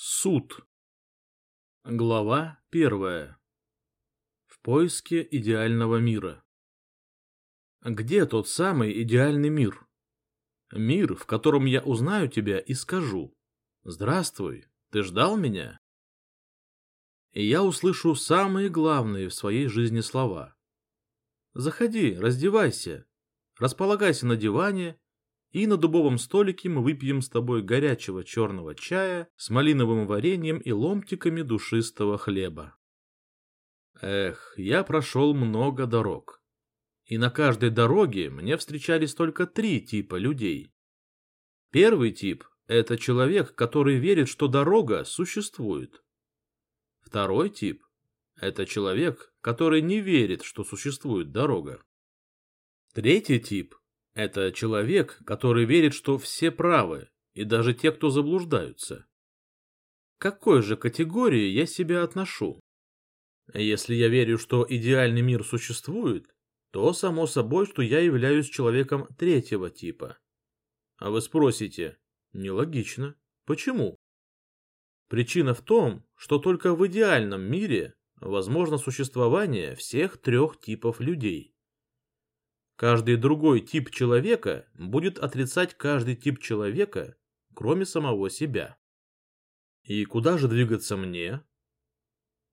Суд. Глава первая. В поиске идеального мира. Где тот самый идеальный мир? Мир, в котором я узнаю тебя и скажу. Здравствуй, ты ждал меня? И я услышу самые главные в своей жизни слова. Заходи, раздевайся, располагайся на диване и на дубовом столике мы выпьем с тобой горячего черного чая с малиновым вареньем и ломтиками душистого хлеба. Эх, я прошел много дорог. И на каждой дороге мне встречались только три типа людей. Первый тип – это человек, который верит, что дорога существует. Второй тип – это человек, который не верит, что существует дорога. Третий тип это человек, который верит, что все правы, и даже те, кто заблуждаются. К какой же категории я себя отношу? Если я верю, что идеальный мир существует, то само собой, что я являюсь человеком третьего типа. А вы спросите, нелогично. Почему? Причина в том, что только в идеальном мире возможно существование всех трех типов людей. Каждый другой тип человека будет отрицать каждый тип человека, кроме самого себя. И куда же двигаться мне?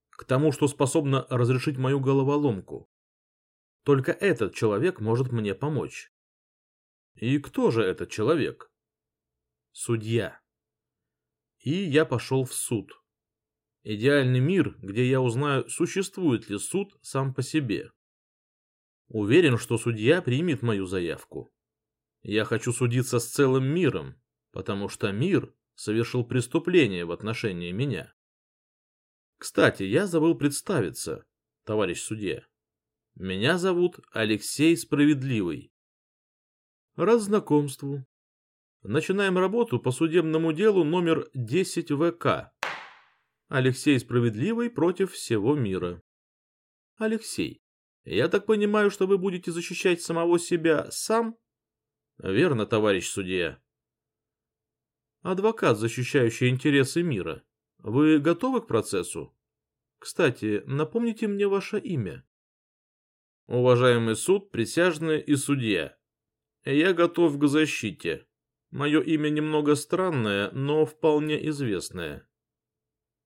К тому, что способно разрешить мою головоломку. Только этот человек может мне помочь. И кто же этот человек? Судья. И я пошел в суд. Идеальный мир, где я узнаю, существует ли суд сам по себе. Уверен, что судья примет мою заявку. Я хочу судиться с целым миром, потому что мир совершил преступление в отношении меня. Кстати, я забыл представиться, товарищ судья. Меня зовут Алексей Справедливый. Рад знакомству. Начинаем работу по судебному делу номер 10 ВК. Алексей Справедливый против всего мира. Алексей. Я так понимаю, что вы будете защищать самого себя сам? Верно, товарищ судья. Адвокат, защищающий интересы мира. Вы готовы к процессу? Кстати, напомните мне ваше имя. Уважаемый суд, присяжные и судья. Я готов к защите. Мое имя немного странное, но вполне известное.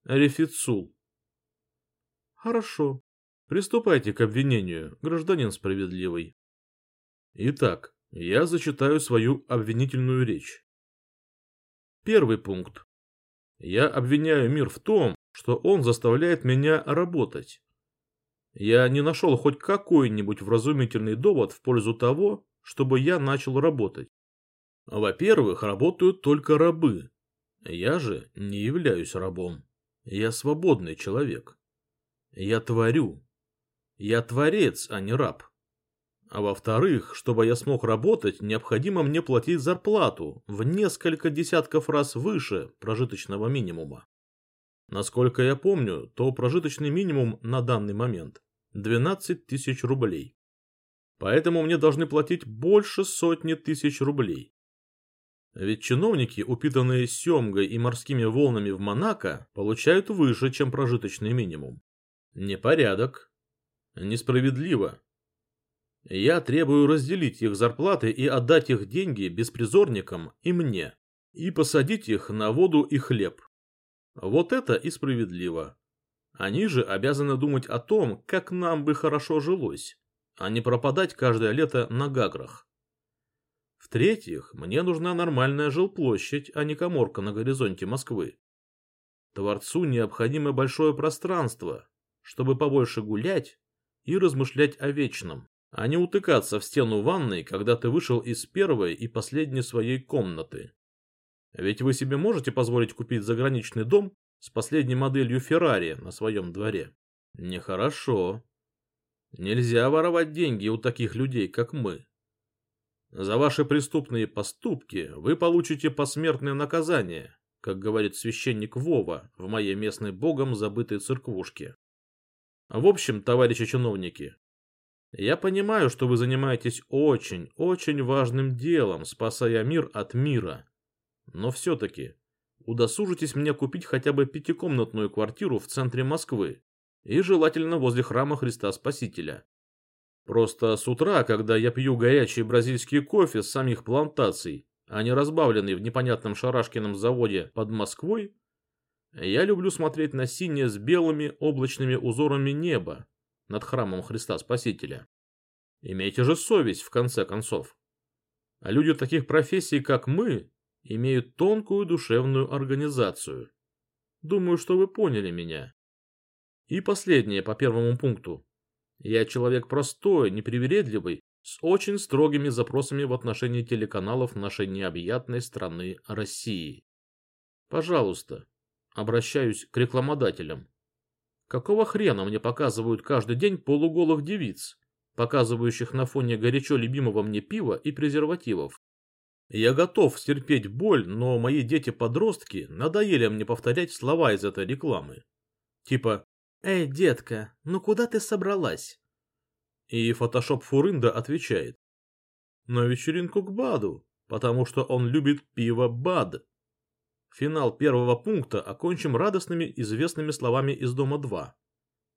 Рефицул. Хорошо. Приступайте к обвинению, гражданин справедливый. Итак, я зачитаю свою обвинительную речь. Первый пункт. Я обвиняю мир в том, что он заставляет меня работать. Я не нашел хоть какой-нибудь вразумительный довод в пользу того, чтобы я начал работать. Во-первых, работают только рабы. Я же не являюсь рабом. Я свободный человек. Я творю, я творец, а не раб. А во-вторых, чтобы я смог работать, необходимо мне платить зарплату в несколько десятков раз выше прожиточного минимума. Насколько я помню, то прожиточный минимум на данный момент 12 тысяч рублей. Поэтому мне должны платить больше сотни тысяч рублей. Ведь чиновники, упитанные семгой и морскими волнами в Монако, получают выше, чем прожиточный минимум. Непорядок, Несправедливо. Я требую разделить их зарплаты и отдать их деньги беспризорникам и мне, и посадить их на воду и хлеб. Вот это и справедливо. Они же обязаны думать о том, как нам бы хорошо жилось, а не пропадать каждое лето на гаграх. В-третьих, мне нужна нормальная жилплощадь, а не коморка на горизонте Москвы. Творцу необходимо большое пространство, чтобы побольше гулять и размышлять о вечном, а не утыкаться в стену ванной, когда ты вышел из первой и последней своей комнаты. Ведь вы себе можете позволить купить заграничный дом с последней моделью Феррари на своем дворе? Нехорошо. Нельзя воровать деньги у таких людей, как мы. За ваши преступные поступки вы получите посмертное наказание, как говорит священник Вова в моей местной богом забытой церквушке. В общем, товарищи чиновники, я понимаю, что вы занимаетесь очень, очень важным делом, спасая мир от мира. Но все-таки, удосужитесь мне купить хотя бы пятикомнатную квартиру в центре Москвы и желательно возле храма Христа Спасителя. Просто с утра, когда я пью горячий бразильский кофе с самих плантаций, а не разбавленный в непонятном шарашкином заводе под Москвой, я люблю смотреть на синее с белыми облачными узорами небо над храмом Христа Спасителя. Имейте же совесть, в конце концов. А люди таких профессий, как мы, имеют тонкую душевную организацию. Думаю, что вы поняли меня. И последнее по первому пункту. Я человек простой, непривередливый, с очень строгими запросами в отношении телеканалов нашей необъятной страны России. Пожалуйста, обращаюсь к рекламодателям. Какого хрена мне показывают каждый день полуголых девиц, показывающих на фоне горячо любимого мне пива и презервативов? Я готов стерпеть боль, но мои дети-подростки надоели мне повторять слова из этой рекламы. Типа «Эй, детка, ну куда ты собралась?» И фотошоп Фурында отвечает «На вечеринку к Баду, потому что он любит пиво Бад». Финал первого пункта окончим радостными известными словами из Дома 2.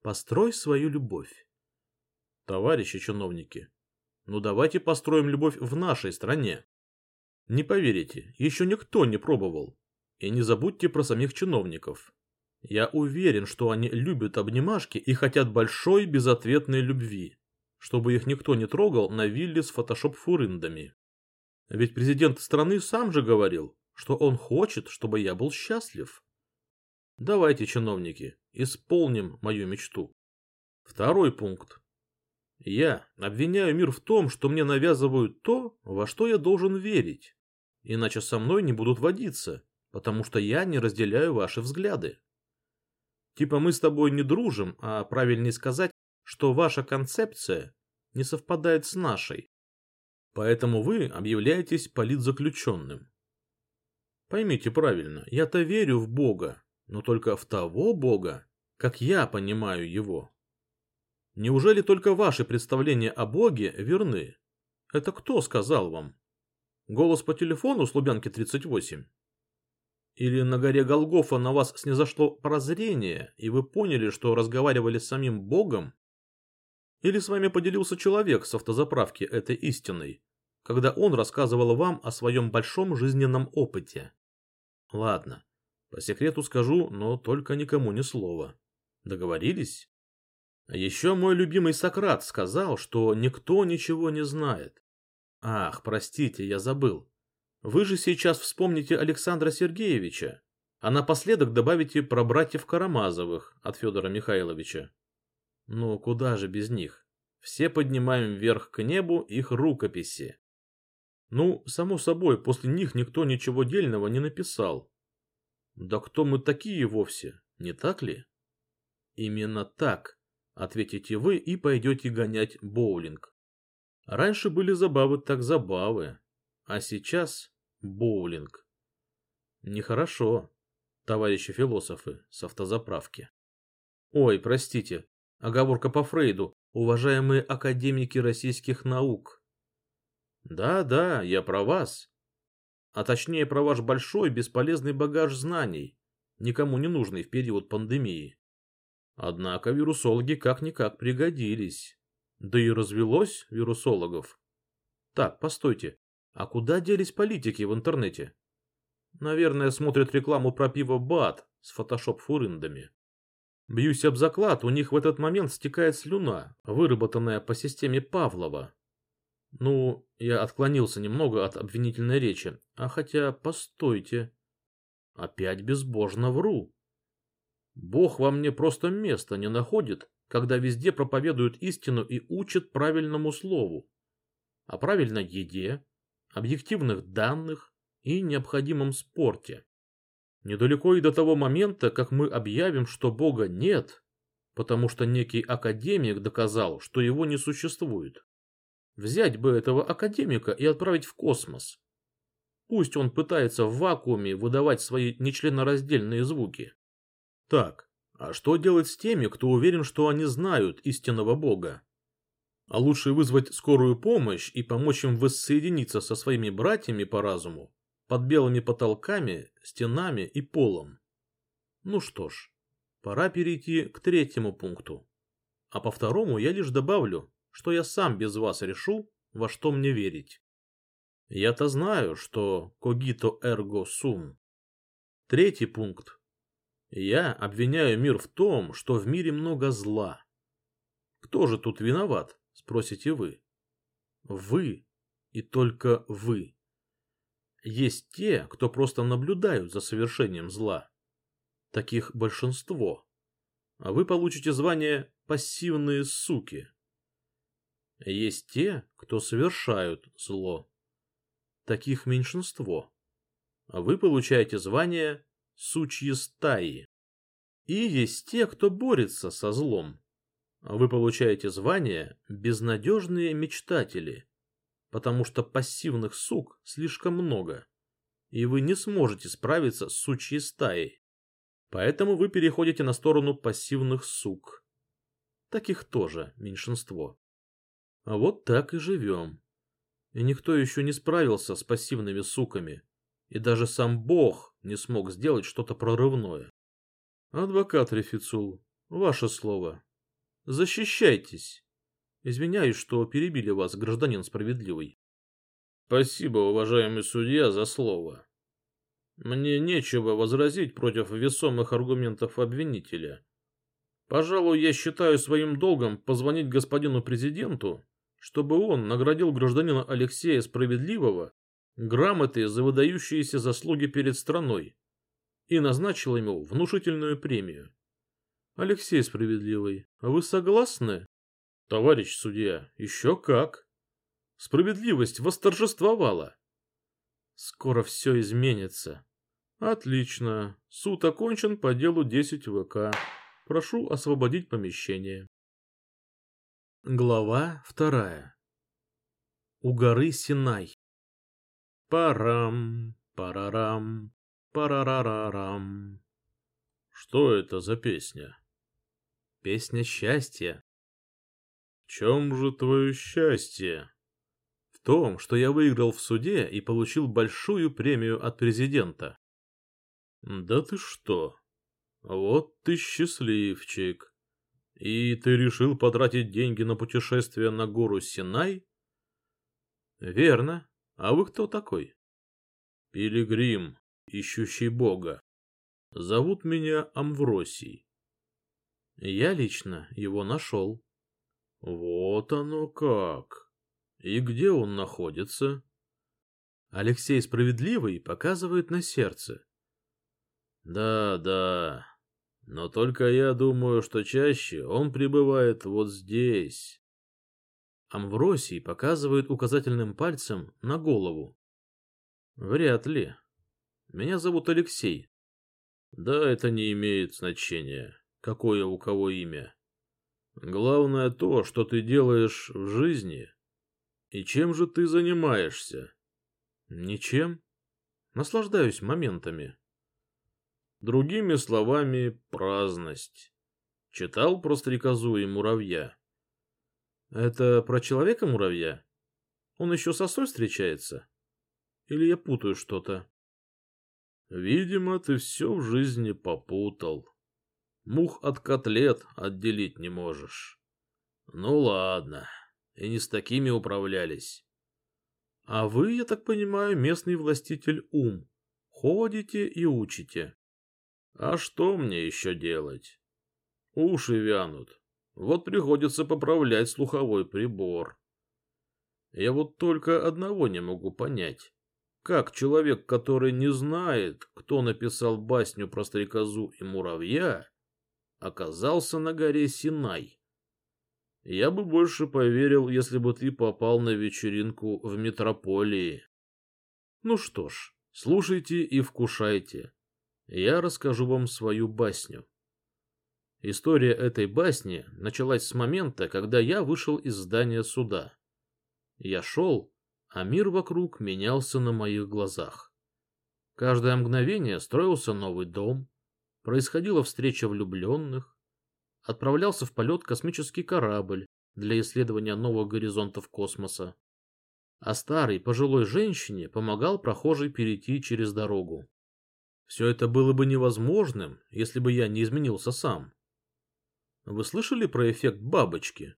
«Построй свою любовь». Товарищи чиновники, ну давайте построим любовь в нашей стране. Не поверите, еще никто не пробовал. И не забудьте про самих чиновников. Я уверен, что они любят обнимашки и хотят большой безответной любви, чтобы их никто не трогал на вилле с фотошоп-фурындами. Ведь президент страны сам же говорил, что он хочет, чтобы я был счастлив. Давайте, чиновники, исполним мою мечту. Второй пункт. Я обвиняю мир в том, что мне навязывают то, во что я должен верить. Иначе со мной не будут водиться, потому что я не разделяю ваши взгляды. Типа мы с тобой не дружим, а правильнее сказать, что ваша концепция не совпадает с нашей. Поэтому вы объявляетесь политзаключенным. Поймите правильно, я-то верю в Бога, но только в того Бога, как я понимаю его. Неужели только ваши представления о Боге верны? Это кто сказал вам? Голос по телефону с Лубянки 38? Или на горе Голгофа на вас снизошло прозрение, и вы поняли, что разговаривали с самим Богом? Или с вами поделился человек с автозаправки этой истиной, когда он рассказывал вам о своем большом жизненном опыте? Ладно, по секрету скажу, но только никому ни слова. Договорились? Еще мой любимый Сократ сказал, что никто ничего не знает. Ах, простите, я забыл. Вы же сейчас вспомните Александра Сергеевича, а напоследок добавите про братьев Карамазовых от Федора Михайловича. Ну, куда же без них? Все поднимаем вверх к небу их рукописи. Ну, само собой, после них никто ничего дельного не написал. Да кто мы такие вовсе, не так ли? Именно так, ответите вы и пойдете гонять боулинг. Раньше были забавы так забавы, а сейчас боулинг. Нехорошо, товарищи философы с автозаправки. Ой, простите, оговорка по Фрейду, уважаемые академики российских наук. Да-да, я про вас. А точнее про ваш большой бесполезный багаж знаний, никому не нужный в период пандемии. Однако вирусологи как-никак пригодились. Да и развелось вирусологов. Так, постойте, а куда делись политики в интернете? Наверное, смотрят рекламу про пиво БАТ с фотошоп-фурындами. Бьюсь об заклад, у них в этот момент стекает слюна, выработанная по системе Павлова. Ну, я отклонился немного от обвинительной речи, а хотя, постойте. Опять безбожно вру. Бог во мне просто места не находит, когда везде проповедуют истину и учат правильному слову. О правильной еде, объективных данных и необходимом спорте. Недалеко и до того момента, как мы объявим, что Бога нет, потому что некий академик доказал, что его не существует. Взять бы этого академика и отправить в космос. Пусть он пытается в вакууме выдавать свои нечленораздельные звуки. Так, а что делать с теми, кто уверен, что они знают истинного Бога? А лучше вызвать скорую помощь и помочь им воссоединиться со своими братьями по разуму, под белыми потолками, стенами и полом. Ну что ж, пора перейти к третьему пункту. А по второму я лишь добавлю, что я сам без вас решу, во что мне верить. Я-то знаю, что когито эрго сум. Третий пункт. Я обвиняю мир в том, что в мире много зла. Кто же тут виноват, спросите вы. Вы и только вы. Есть те, кто просто наблюдают за совершением зла. Таких большинство. А вы получите звание «пассивные суки». Есть те, кто совершают зло. Таких меньшинство. А вы получаете звание «сучьи стаи». И есть те, кто борется со злом. А вы получаете звание «безнадежные мечтатели», потому что пассивных сук слишком много, и вы не сможете справиться с сучьей стаей. Поэтому вы переходите на сторону пассивных сук. Таких тоже меньшинство. А вот так и живем. И никто еще не справился с пассивными суками. И даже сам Бог не смог сделать что-то прорывное. Адвокат Рефицул, ваше слово. Защищайтесь. Извиняюсь, что перебили вас, гражданин справедливый. Спасибо, уважаемый судья, за слово. Мне нечего возразить против весомых аргументов обвинителя. Пожалуй, я считаю своим долгом позвонить господину президенту чтобы он наградил гражданина Алексея Справедливого грамотой за выдающиеся заслуги перед страной и назначил ему внушительную премию. Алексей Справедливый, а вы согласны? Товарищ судья, еще как. Справедливость восторжествовала. Скоро все изменится. Отлично. Суд окончен по делу 10 ВК. Прошу освободить помещение. Глава вторая. У горы Синай. Парам, парарам, парарарарам. Что это за песня? Песня счастья. В чем же твое счастье? В том, что я выиграл в суде и получил большую премию от президента. Да ты что? Вот ты счастливчик. И ты решил потратить деньги на путешествие на гору Синай? Верно. А вы кто такой? Пилигрим, ищущий Бога. Зовут меня Амвросий. Я лично его нашел. Вот оно как. И где он находится? Алексей Справедливый показывает на сердце. Да, да, но только я думаю, что чаще он пребывает вот здесь. Амвросий показывает указательным пальцем на голову. Вряд ли. Меня зовут Алексей. Да, это не имеет значения, какое у кого имя. Главное то, что ты делаешь в жизни. И чем же ты занимаешься? Ничем. Наслаждаюсь моментами. Другими словами, праздность. Читал про стрекозу и муравья. Это про человека-муравья? Он еще со соль встречается? Или я путаю что-то? Видимо, ты все в жизни попутал. Мух от котлет отделить не можешь. Ну ладно, и не с такими управлялись. А вы, я так понимаю, местный властитель ум. Ходите и учите. А что мне еще делать? Уши вянут. Вот приходится поправлять слуховой прибор. Я вот только одного не могу понять. Как человек, который не знает, кто написал басню про стрекозу и муравья, оказался на горе Синай? Я бы больше поверил, если бы ты попал на вечеринку в метрополии. Ну что ж, слушайте и вкушайте я расскажу вам свою басню. История этой басни началась с момента, когда я вышел из здания суда. Я шел, а мир вокруг менялся на моих глазах. Каждое мгновение строился новый дом, происходила встреча влюбленных, отправлялся в полет космический корабль для исследования новых горизонтов космоса. а старой пожилой женщине помогал прохожий перейти через дорогу. Все это было бы невозможным, если бы я не изменился сам. Вы слышали про эффект бабочки?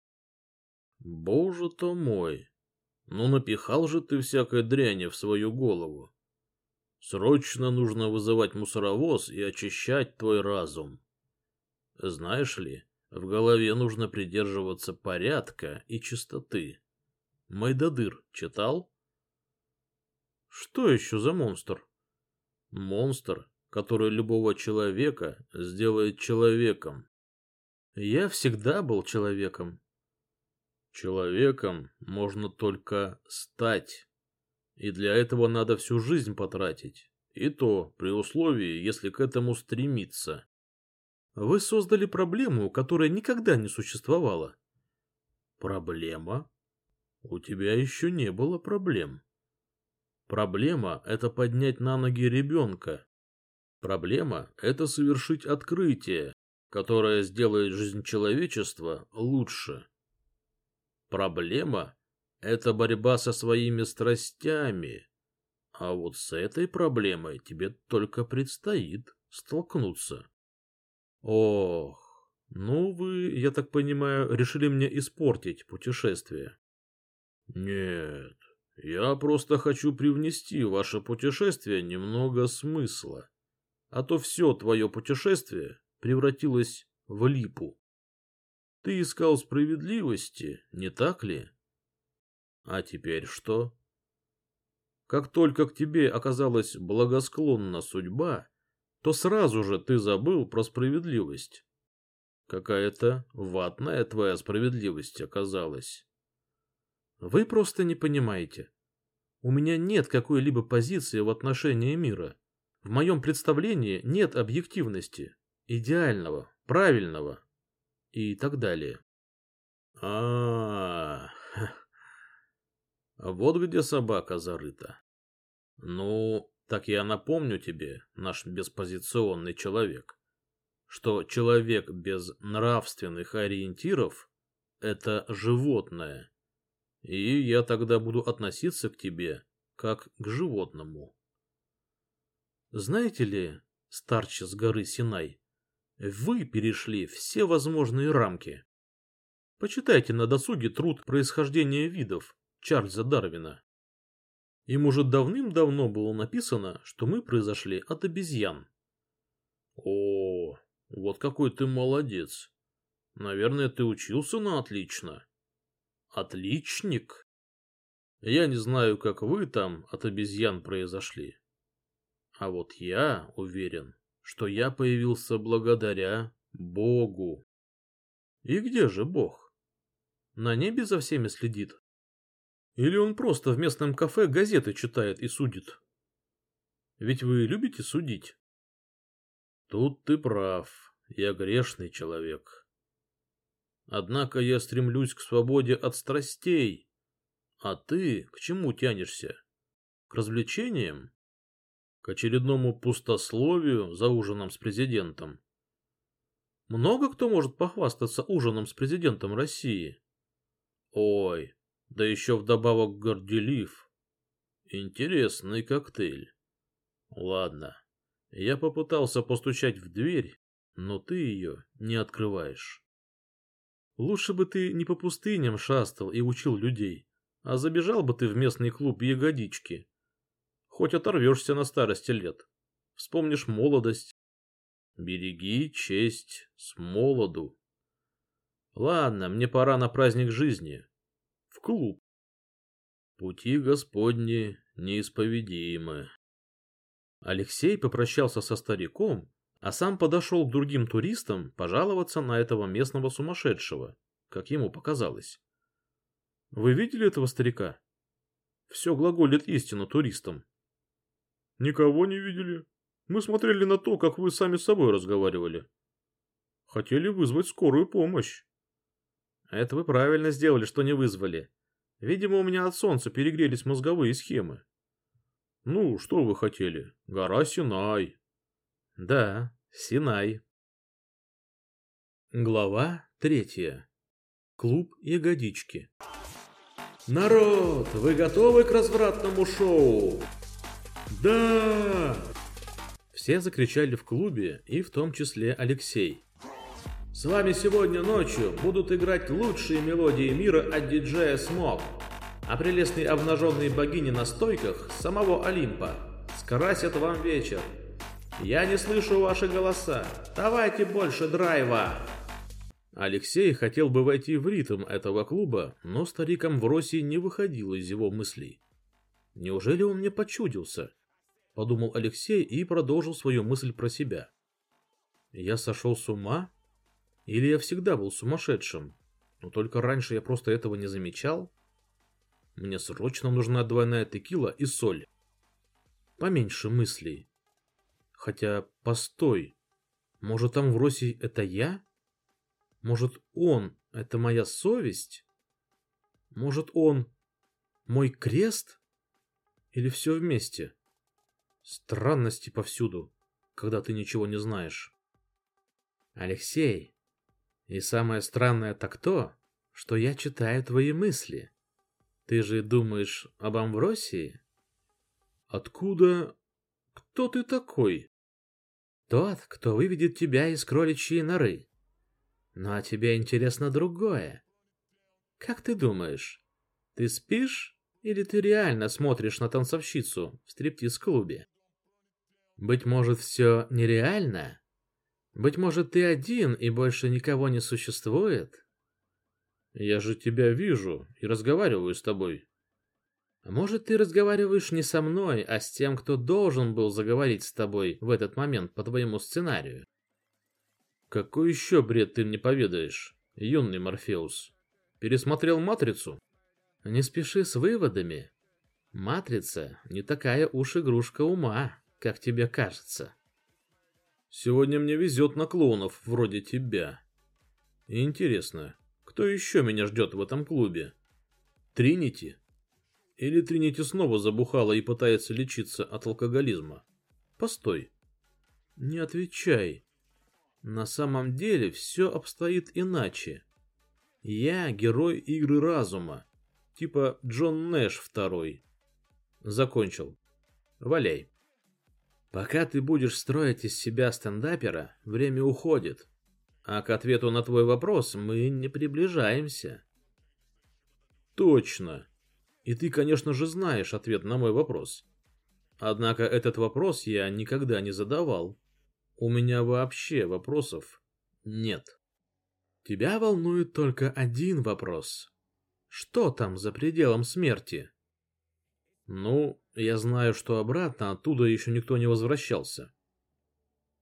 Боже-то мой! Ну напихал же ты всякой дряни в свою голову. Срочно нужно вызывать мусоровоз и очищать твой разум. Знаешь ли, в голове нужно придерживаться порядка и чистоты. Майдадыр читал? Что еще за монстр? Монстр, который любого человека сделает человеком. Я всегда был человеком. Человеком можно только стать. И для этого надо всю жизнь потратить. И то при условии, если к этому стремиться. Вы создали проблему, которая никогда не существовала. Проблема? У тебя еще не было проблем. Проблема – это поднять на ноги ребенка. Проблема – это совершить открытие, которое сделает жизнь человечества лучше. Проблема – это борьба со своими страстями. А вот с этой проблемой тебе только предстоит столкнуться. Ох, ну вы, я так понимаю, решили мне испортить путешествие. Нет, я просто хочу привнести в ваше путешествие немного смысла. А то все твое путешествие превратилось в липу. Ты искал справедливости, не так ли? А теперь что? Как только к тебе оказалась благосклонна судьба, то сразу же ты забыл про справедливость. Какая-то ватная твоя справедливость оказалась. Вы просто не понимаете. У меня нет какой-либо позиции в отношении мира. В моем представлении нет объективности, идеального, правильного и так далее. А, -а, вот где собака зарыта. Ну, так я напомню тебе, наш беспозиционный человек, что человек без нравственных ориентиров – это животное, и я тогда буду относиться к тебе как к животному. Знаете ли, старче с горы Синай, вы перешли все возможные рамки. Почитайте на досуге труд происхождения видов Чарльза Дарвина. Им уже давным-давно было написано, что мы произошли от обезьян. О, вот какой ты молодец. Наверное, ты учился на отлично. Отличник. Я не знаю, как вы там от обезьян произошли. А вот я уверен, что я появился благодаря Богу. И где же Бог? На небе за всеми следит? Или он просто в местном кафе газеты читает и судит? Ведь вы любите судить? Тут ты прав, я грешный человек. Однако я стремлюсь к свободе от страстей. А ты к чему тянешься? К развлечениям? К очередному пустословию за ужином с президентом? Много кто может похвастаться ужином с президентом России? Ой, да еще вдобавок горделив. Интересный коктейль. Ладно, я попытался постучать в дверь, но ты ее не открываешь. Лучше бы ты не по пустыням шастал и учил людей, а забежал бы ты в местный клуб ягодички. Хоть оторвешься на старости лет. Вспомнишь молодость. Береги честь с молоду. Ладно, мне пора на праздник жизни. В клуб. Пути Господни неисповедимы. Алексей попрощался со стариком а сам подошел к другим туристам пожаловаться на этого местного сумасшедшего, как ему показалось. Вы видели этого старика? Все глаголит истину туристам. Никого не видели. Мы смотрели на то, как вы сами с собой разговаривали. Хотели вызвать скорую помощь. Это вы правильно сделали, что не вызвали. Видимо, у меня от солнца перегрелись мозговые схемы. Ну, что вы хотели? Гора Синай. Да, Синай. Глава третья. Клуб ягодички. Народ, вы готовы к развратному шоу? Да! Все закричали в клубе, и в том числе Алексей. С вами сегодня ночью будут играть лучшие мелодии мира от диджея Смок, а прелестные обнаженные богини на стойках самого Олимпа скрасят вам вечер. Я не слышу ваши голоса. Давайте больше драйва. Алексей хотел бы войти в ритм этого клуба, но старик Амвросий не выходил из его мыслей. «Неужели он мне почудился?» — подумал Алексей и продолжил свою мысль про себя. «Я сошел с ума? Или я всегда был сумасшедшим, но только раньше я просто этого не замечал? Мне срочно нужна двойная текила и соль. Поменьше мыслей. Хотя, постой, может, Амвросий — это я?» Может, он — это моя совесть? Может, он — мой крест? Или все вместе? Странности повсюду, когда ты ничего не знаешь. Алексей, и самое странное так то, что я читаю твои мысли. Ты же думаешь об Амвросии? Откуда... Кто ты такой? Тот, кто выведет тебя из кроличьей норы. Ну а тебе интересно другое. Как ты думаешь, ты спишь или ты реально смотришь на танцовщицу в стриптиз-клубе? Быть может, все нереально? Быть может, ты один и больше никого не существует? Я же тебя вижу и разговариваю с тобой. Может, ты разговариваешь не со мной, а с тем, кто должен был заговорить с тобой в этот момент по твоему сценарию? Какой еще бред ты мне поведаешь, юный Морфеус? Пересмотрел «Матрицу»? Не спеши с выводами. «Матрица» не такая уж игрушка ума, как тебе кажется. Сегодня мне везет на клоунов вроде тебя. Интересно, кто еще меня ждет в этом клубе? Тринити? Или Тринити снова забухала и пытается лечиться от алкоголизма? Постой. Не отвечай. На самом деле все обстоит иначе. Я герой игры разума, типа Джон Нэш второй. Закончил. Валяй. Пока ты будешь строить из себя стендапера, время уходит. А к ответу на твой вопрос мы не приближаемся. Точно. И ты, конечно же, знаешь ответ на мой вопрос. Однако этот вопрос я никогда не задавал. У меня вообще вопросов нет. Тебя волнует только один вопрос. Что там за пределом смерти? Ну, я знаю, что обратно оттуда еще никто не возвращался.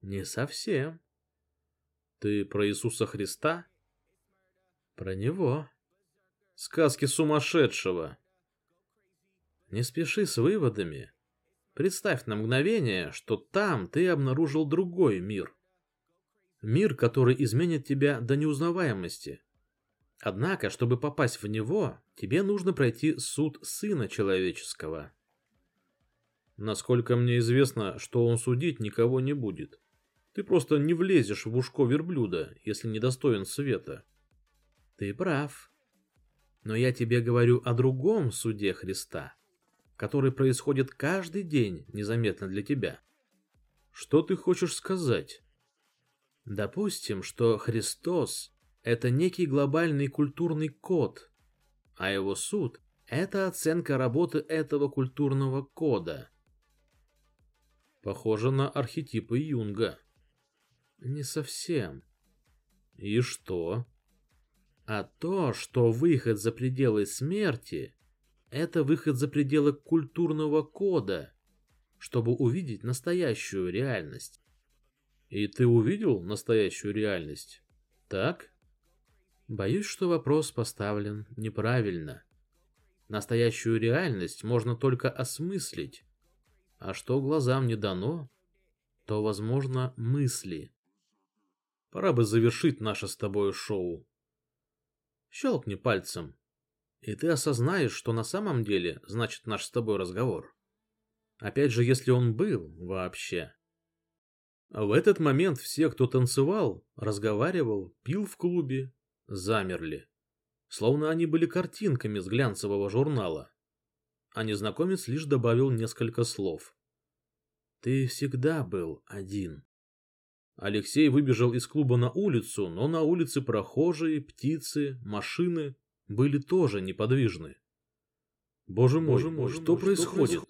Не совсем. Ты про Иисуса Христа? Про него. Сказки сумасшедшего. Не спеши с выводами. Представь на мгновение, что там ты обнаружил другой мир. Мир, который изменит тебя до неузнаваемости. Однако, чтобы попасть в него, тебе нужно пройти суд Сына Человеческого. Насколько мне известно, что он судить никого не будет. Ты просто не влезешь в ушко верблюда, если недостоин света. Ты прав. Но я тебе говорю о другом суде Христа который происходит каждый день незаметно для тебя. Что ты хочешь сказать? Допустим, что Христос – это некий глобальный культурный код, а его суд – это оценка работы этого культурного кода. Похоже на архетипы Юнга. Не совсем. И что? А то, что выход за пределы смерти это выход за пределы культурного кода, чтобы увидеть настоящую реальность. И ты увидел настоящую реальность? Так? Боюсь, что вопрос поставлен неправильно. Настоящую реальность можно только осмыслить. А что глазам не дано, то, возможно, мысли. Пора бы завершить наше с тобой шоу. Щелкни пальцем, и ты осознаешь, что на самом деле значит наш с тобой разговор. Опять же, если он был вообще. В этот момент все, кто танцевал, разговаривал, пил в клубе, замерли. словно они были картинками с глянцевого журнала. А незнакомец лишь добавил несколько слов. «Ты всегда был один». Алексей выбежал из клуба на улицу, но на улице прохожие, птицы, машины были тоже неподвижны. Боже мой, Боже мой что, что происходит?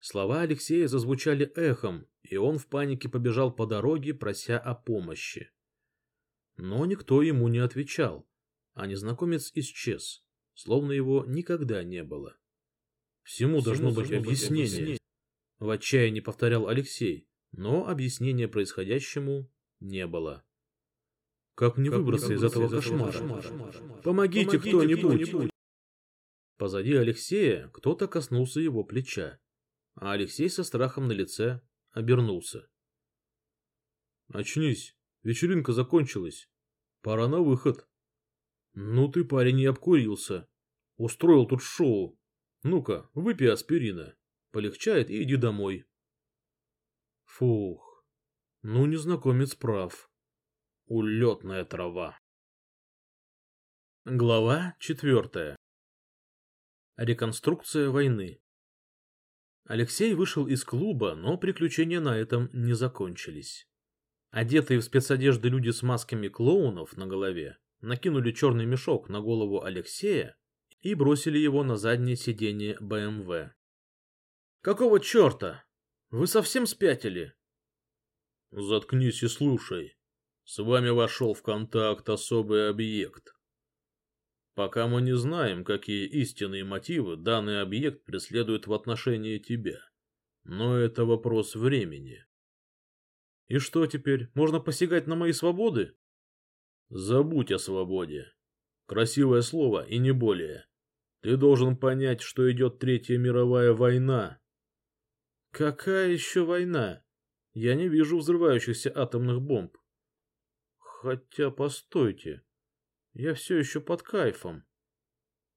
Слова Алексея зазвучали эхом, и он в панике побежал по дороге, прося о помощи. Но никто ему не отвечал, а незнакомец исчез, словно его никогда не было. Всему, Всему должно, быть объяснение. объяснение. В отчаянии повторял Алексей, но объяснения происходящему не было. Как мне как выбраться из этого кошмара? Помогите, Помогите кто-нибудь! Кто Позади Алексея кто-то коснулся его плеча а Алексей со страхом на лице обернулся. «Очнись, вечеринка закончилась. Пора на выход». «Ну ты, парень, не обкурился. Устроил тут шоу. Ну-ка, выпей аспирина. Полегчает и иди домой». Фух, ну незнакомец прав. Улетная трава. Глава четвертая. Реконструкция войны. Алексей вышел из клуба, но приключения на этом не закончились. Одетые в спецодежды люди с масками клоунов на голове накинули черный мешок на голову Алексея и бросили его на заднее сиденье БМВ. «Какого черта? Вы совсем спятили?» «Заткнись и слушай. С вами вошел в контакт особый объект. Пока мы не знаем, какие истинные мотивы данный объект преследует в отношении тебя. Но это вопрос времени. И что теперь, можно посягать на мои свободы? Забудь о свободе. Красивое слово и не более. Ты должен понять, что идет Третья мировая война. Какая еще война? Я не вижу взрывающихся атомных бомб. Хотя, постойте. Я все еще под кайфом.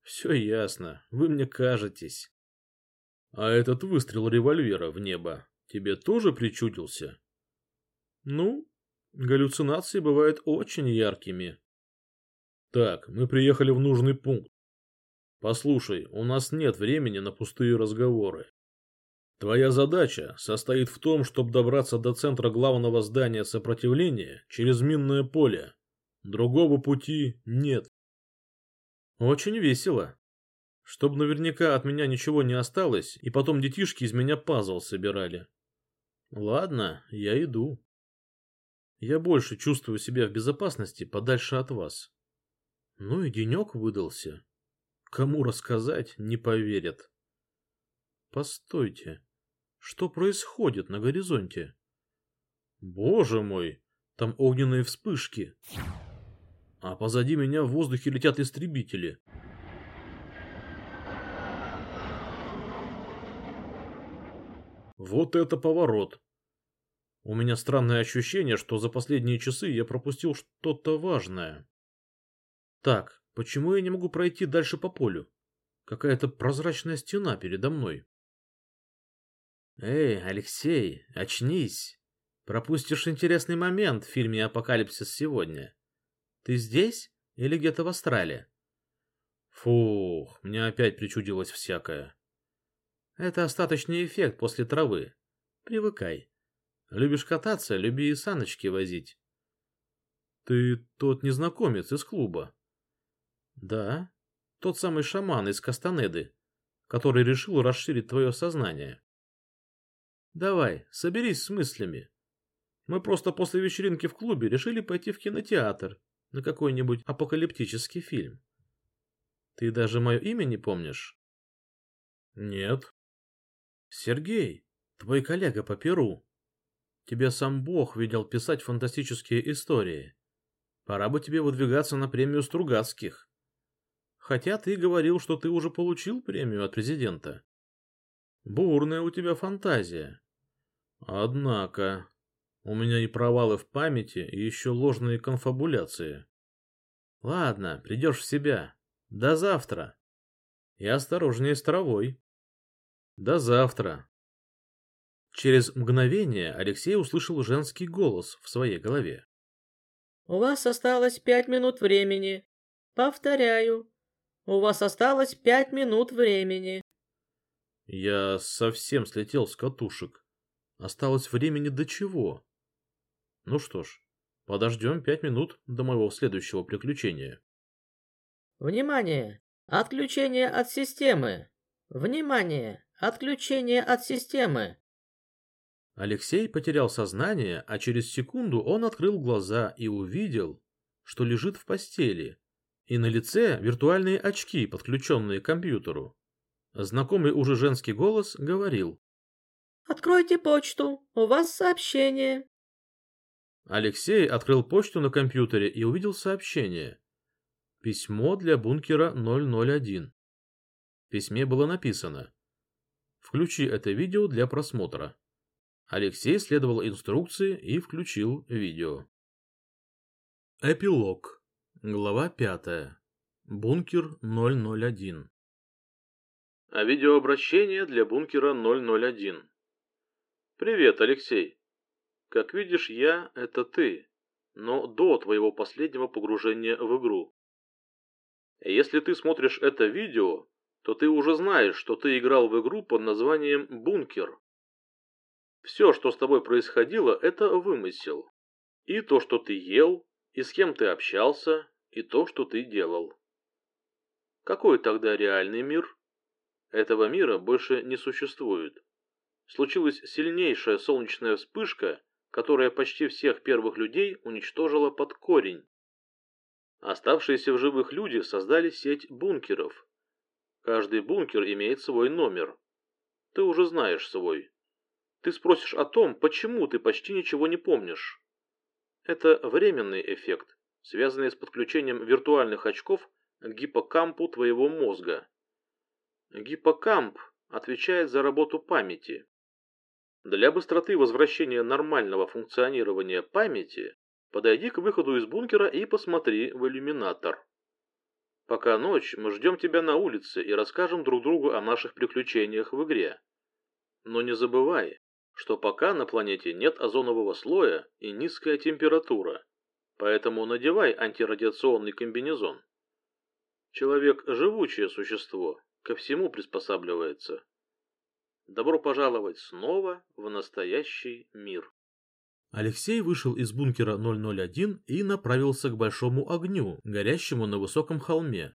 Все ясно, вы мне кажетесь. А этот выстрел револьвера в небо тебе тоже причудился? Ну, галлюцинации бывают очень яркими. Так, мы приехали в нужный пункт. Послушай, у нас нет времени на пустые разговоры. Твоя задача состоит в том, чтобы добраться до центра главного здания сопротивления через минное поле. Другого пути нет. Очень весело. Чтоб наверняка от меня ничего не осталось, и потом детишки из меня пазл собирали. Ладно, я иду. Я больше чувствую себя в безопасности подальше от вас. Ну и денек выдался. Кому рассказать, не поверят. Постойте, что происходит на горизонте? Боже мой, там огненные вспышки а позади меня в воздухе летят истребители. Вот это поворот. У меня странное ощущение, что за последние часы я пропустил что-то важное. Так, почему я не могу пройти дальше по полю? Какая-то прозрачная стена передо мной. Эй, Алексей, очнись. Пропустишь интересный момент в фильме «Апокалипсис сегодня». Ты здесь или где-то в Австралии? Фух, мне опять причудилось всякое. Это остаточный эффект после травы. Привыкай. Любишь кататься, люби и саночки возить. Ты тот незнакомец из клуба? Да, тот самый шаман из Кастанеды, который решил расширить твое сознание. Давай, соберись с мыслями. Мы просто после вечеринки в клубе решили пойти в кинотеатр на какой-нибудь апокалиптический фильм. Ты даже мое имя не помнишь? Нет. Сергей, твой коллега по Перу. Тебя сам Бог видел писать фантастические истории. Пора бы тебе выдвигаться на премию Стругацких. Хотя ты говорил, что ты уже получил премию от президента. Бурная у тебя фантазия. Однако, у меня и провалы в памяти, и еще ложные конфабуляции. Ладно, придешь в себя. До завтра. И осторожнее с травой. До завтра. Через мгновение Алексей услышал женский голос в своей голове. «У вас осталось пять минут времени. Повторяю, у вас осталось пять минут времени. Я совсем слетел с катушек. Осталось времени до чего? Ну что ж, подождем пять минут до моего следующего приключения. Внимание! Отключение от системы! Внимание! Отключение от системы! Алексей потерял сознание, а через секунду он открыл глаза и увидел, что лежит в постели, и на лице виртуальные очки, подключенные к компьютеру. Знакомый уже женский голос говорил. «Откройте почту, у вас сообщение». Алексей открыл почту на компьютере и увидел сообщение. Письмо для бункера 001. В письме было написано «Включи это видео для просмотра». Алексей следовал инструкции и включил видео. Эпилог. Глава пятая. Бункер 001. А видеообращение для бункера 001. Привет, Алексей. Как видишь, я — это ты, но до твоего последнего погружения в игру. Если ты смотришь это видео, то ты уже знаешь, что ты играл в игру под названием «Бункер». Все, что с тобой происходило, это вымысел. И то, что ты ел, и с кем ты общался, и то, что ты делал. Какой тогда реальный мир? Этого мира больше не существует. Случилась сильнейшая солнечная вспышка, которая почти всех первых людей уничтожила под корень. Оставшиеся в живых люди создали сеть бункеров. Каждый бункер имеет свой номер. Ты уже знаешь свой. Ты спросишь о том, почему ты почти ничего не помнишь. Это временный эффект, связанный с подключением виртуальных очков к гиппокампу твоего мозга. Гиппокамп отвечает за работу памяти. Для быстроты возвращения нормального функционирования памяти подойди к выходу из бункера и посмотри в иллюминатор. Пока ночь, мы ждем тебя на улице и расскажем друг другу о наших приключениях в игре. Но не забывай, что пока на планете нет озонового слоя и низкая температура, поэтому надевай антирадиационный комбинезон. Человек – живучее существо, ко всему приспосабливается. Добро пожаловать снова в настоящий мир. Алексей вышел из бункера 001 и направился к большому огню, горящему на высоком холме,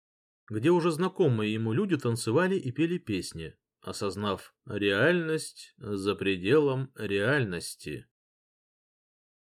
где уже знакомые ему люди танцевали и пели песни осознав реальность за пределом реальности.